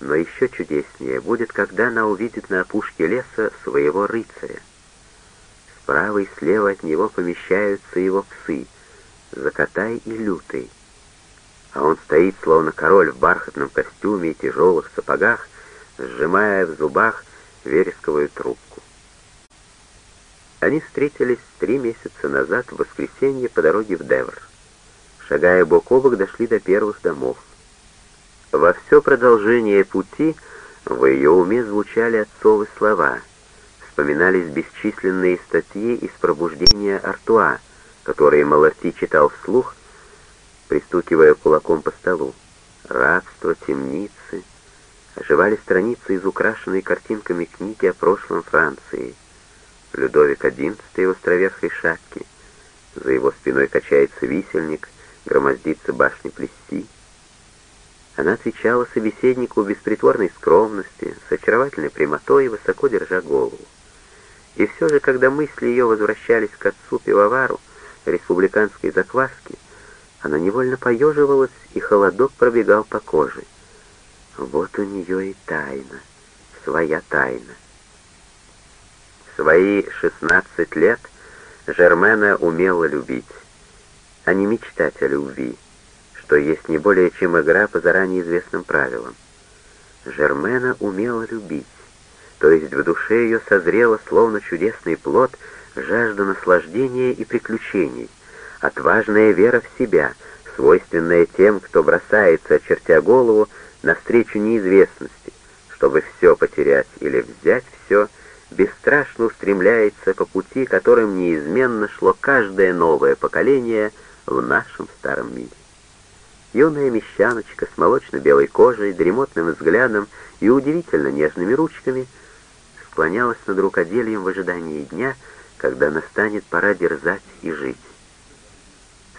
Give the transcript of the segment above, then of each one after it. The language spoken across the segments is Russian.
Но еще чудеснее будет, когда она увидит на опушке леса своего рыцаря. Справа и слева от него помещаются его псы, Закатай и Лютый. А он стоит, словно король в бархатном костюме и тяжелых сапогах, сжимая в зубах вересковую трубку. Они встретились три месяца назад в воскресенье по дороге в Девр. Шагая бок о бок, дошли до первых домов. Во все продолжение пути в ее уме звучали отцовы слова. Вспоминались бесчисленные статьи из пробуждения Артуа, которые Маларти читал вслух, пристукивая кулаком по столу. Рабство, темницы. Оживали страницы из украшенной картинками книги о прошлом Франции. Людовик XI в островерхой шапке. За его спиной качается висельник, громоздится башня Плесси. Она отвечала собеседнику без притворной скромности, с очаровательной прямотой и высоко держа голову. И все же, когда мысли ее возвращались к отцу пивовару, республиканской закваски, она невольно поеживалась, и холодок пробегал по коже. Вот у нее и тайна, своя тайна. В свои шестнадцать лет Жермена умела любить, а не мечтать о любви что есть не более чем игра по заранее известным правилам. Жермена умела любить, то есть в душе ее созрела, словно чудесный плод, жажда наслаждения и приключений, отважная вера в себя, свойственная тем, кто бросается, очертя голову, навстречу неизвестности, чтобы все потерять или взять все, бесстрашно устремляется по пути, которым неизменно шло каждое новое поколение в нашем старом мире. Юная мещаночка с молочно-белой кожей, дремотным взглядом и удивительно нежными ручками склонялась над рукоделием в ожидании дня, когда настанет пора дерзать и жить.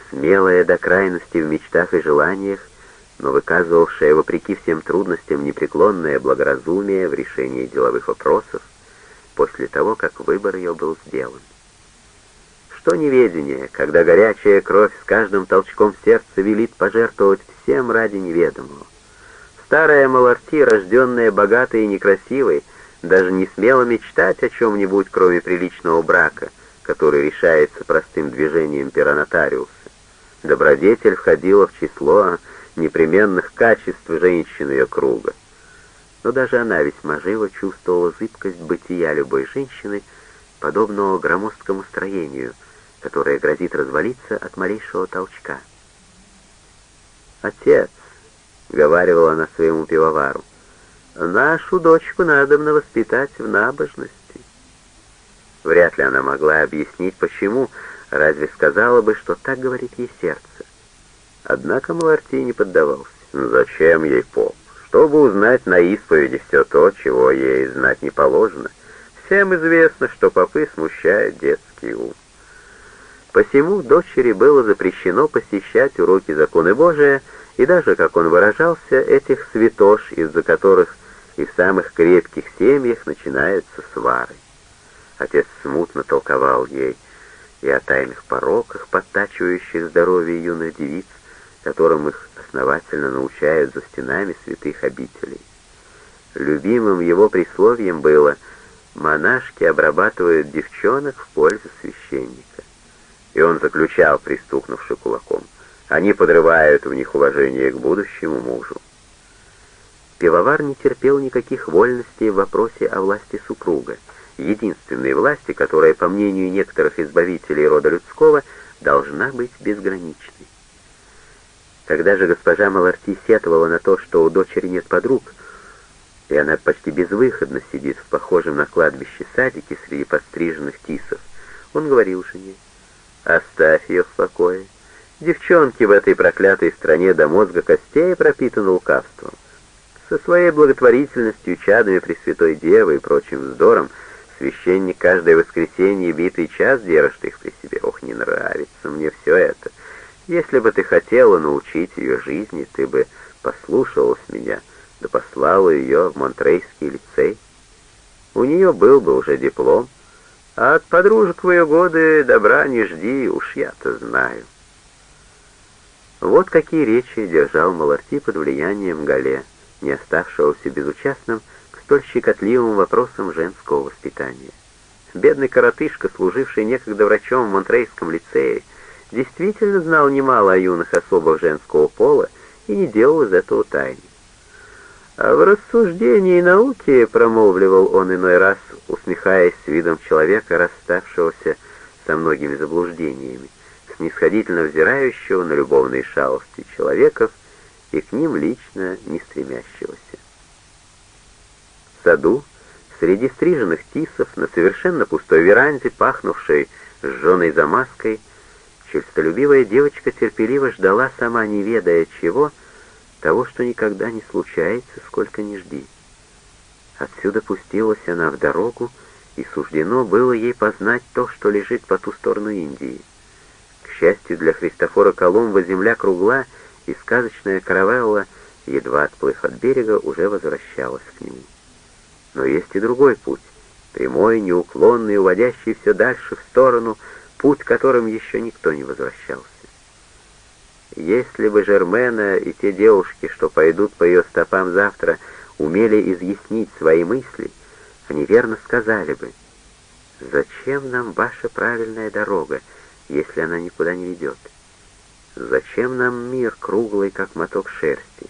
Смелая до крайности в мечтах и желаниях, но выказывавшая вопреки всем трудностям непреклонное благоразумие в решении деловых вопросов после того, как выбор ее был сделан. Что неведение, когда горячая кровь с каждым толчком сердца велит пожертвовать всем ради неведомого. Старая Маларти, рожденная богатой и некрасивой, даже не смела мечтать о чем-нибудь, кроме приличного брака, который решается простым движением перонотариуса. Добродетель входила в число непременных качеств женщин ее круга. Но даже она весьма живо чувствовала зыбкость бытия любой женщины, подобного громоздкому строению — которая грозит развалиться от малейшего толчка. «Отец», — говаривала она своему пивовару, — «нашу дочку надо воспитать в набожности». Вряд ли она могла объяснить, почему, разве сказала бы, что так говорит ей сердце. Однако Маларти не поддавался. «Зачем ей поп? Чтобы узнать на исповеди все то, чего ей знать не положено. Всем известно, что попы смущают детский ум. Посему дочери было запрещено посещать уроки закона Божия и даже, как он выражался, этих святош, из-за которых и в самых крепких семьях начинаются свары. Отец смутно толковал ей и о тайных пороках, подтачивающих здоровье юных девиц, которым их основательно научают за стенами святых обителей. Любимым его присловием было «монашки обрабатывают девчонок в пользу священника» и он заключал, пристукнувши кулаком. Они подрывают в них уважение к будущему мужу. Пивовар не терпел никаких вольностей в вопросе о власти супруга, единственной власти, которая, по мнению некоторых избавителей рода людского, должна быть безграничной. Когда же госпожа Маларти сетовала на то, что у дочери нет подруг, и она почти безвыходно сидит в похожем на кладбище садике среди подстриженных тисов, он говорил жене, Оставь ее в покое. Девчонки в этой проклятой стране до мозга костей пропитаны лукавством. Со своей благотворительностью, чадами Пресвятой Девы и прочим вздором священник каждое воскресенье битый час держит их при себе. Ох, не нравится мне все это. Если бы ты хотела научить ее жизни, ты бы послушалась меня, да послала ее в Монтрейский лицей. У нее был бы уже диплом, а от подружек в ее годы добра не жди, уж я-то знаю. Вот какие речи держал Маларти под влиянием Гале, не оставшегося безучастным к столь щекотливым вопросам женского воспитания. Бедный коротышка, служивший некогда врачом в Монтрейском лицее, действительно знал немало о юных особах женского пола и не делал из этого тайны. А в рассуждении науки, промолвливал он иной раз, усмехаясь с видом человека, расставшегося со многими заблуждениями, снисходительно взирающего на любовные шалости человеков и к ним лично не стремящегося. В саду, среди стриженных тисов, на совершенно пустой веранде, пахнувшей сжженной замазкой, честолюбивая девочка терпеливо ждала, сама не ведая чего, того, что никогда не случается, сколько ни жди. Отсюда пустилась она в дорогу, и суждено было ей познать то, что лежит по ту сторону Индии. К счастью для Христофора Колумба земля кругла, и сказочная каравелла, едва отплыв от берега, уже возвращалась к нему. Но есть и другой путь, прямой, неуклонный, уводящий все дальше в сторону, путь, которым еще никто не возвращался. Если бы Жермена и те девушки, что пойдут по ее стопам завтра, умели изъяснить свои мысли, они верно сказали бы, «Зачем нам ваша правильная дорога, если она никуда не ведет? Зачем нам мир круглый, как моток шерсти?»